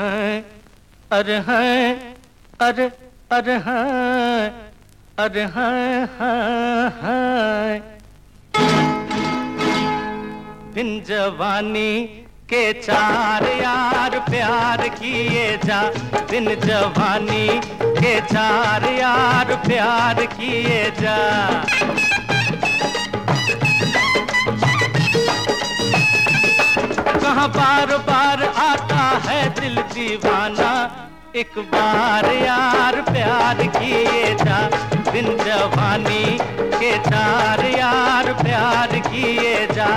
हैं, अरे हैं, अरे अरे हैं अरे हैं हैं हैं। बिन जवानी के चार यार प्यार किए जा। बिन जवानी के चार यार प्यार किए जा। कहाँ बार बार आता दिल दीवाना, एक बार यार प्यार किए जा दिन जवानी के चार यार प्यार किए जा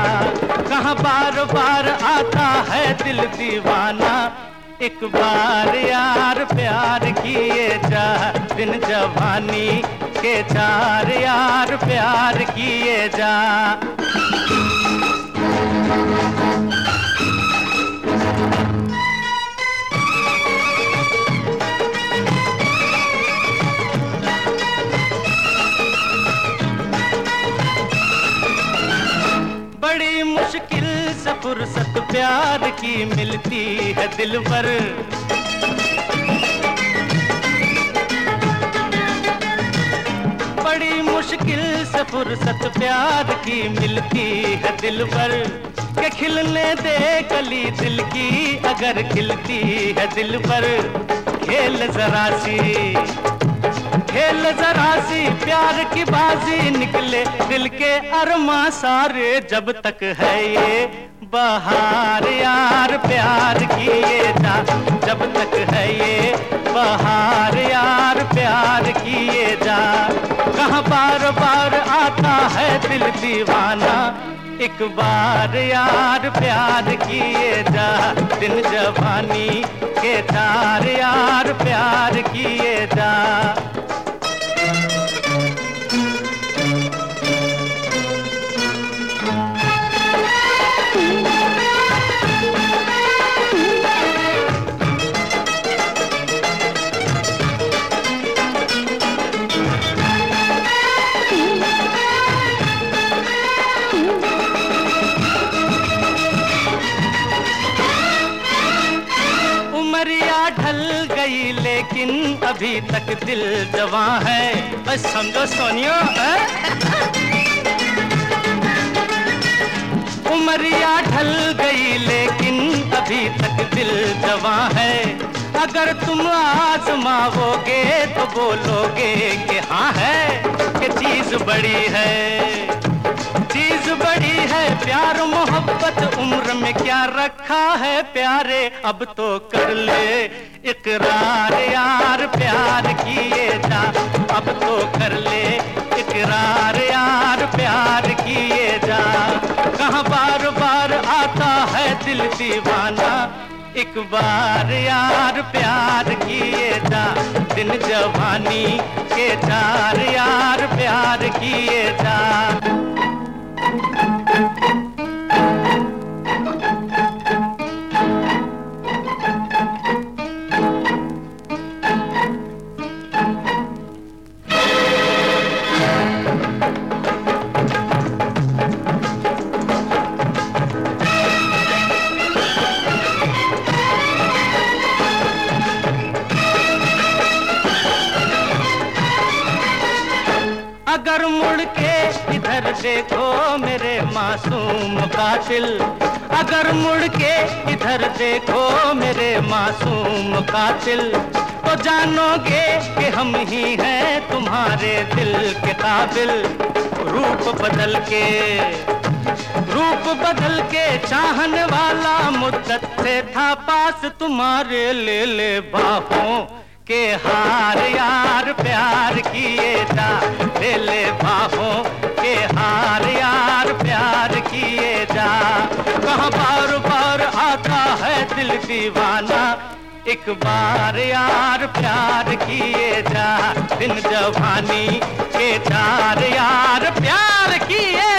कहाँ बार बार आता है दिल दीवाना, एक बार यार प्यार किए जा दिन जवानी के चार यार प्यार किए जा फुर्सत प्यार की मिलती है दिल पर। बड़ी मुश्किल से फुर्सत प्यार की मिलती है दिल पर। के खिलने दे कली दिल की अगर खिलती है दिल पर। खेल जरा सी, खेल जरा सी, प्यार की बाजी निकले दिल के अरमा सारे जब तक है ये। बहार यार प्यार किए जा, जब तक है ये बहार यार प्यार किए जा। कहाँ बार बार आता है दिल दीवाना, एक बार यार प्यार किए जा। दिन जवानी के चार यार प्यार किए गई, लेकिन अभी तक दिल जवा है। बस समझो सोनियो? उमरिया ढल गई, लेकिन अभी तक दिल जवा है। अगर तुम आजमाओगे तो बोलोगे कि हाँ है, कि चीज़ बड़ी है। प्यार मोहब्बत उम्र में क्या रखा है प्यारे? अब तो कर ले इकरार यार, प्यार किए जा। अब तो कर ले इकरार यार, प्यार किए जा। कहाँ बार बार आता है दिल दीवाना? एक बार यार, प्यार किए जा। दिन जवानी के चार यार, प्यार किए जा। अगर मुड़ के इधर देखो मेरे मासूम कातिल। अगर मुड़ के इधर देखो मेरे मासूम कातिल तो जानोगे कि हम ही हैं तुम्हारे दिल के काबिल। रूप बदल के, रूप बदल के चाहने वाला मुद्दत से था पास तुम्हारे ले ले बाहों। के हार यार प्यार किए जा ले ले बाहों के हार यार प्यार किए जा कहाँ बार बार आता है दिल दीवाना। एक बार यार प्यार किए जा दिन जवानी के चार यार प्यार किए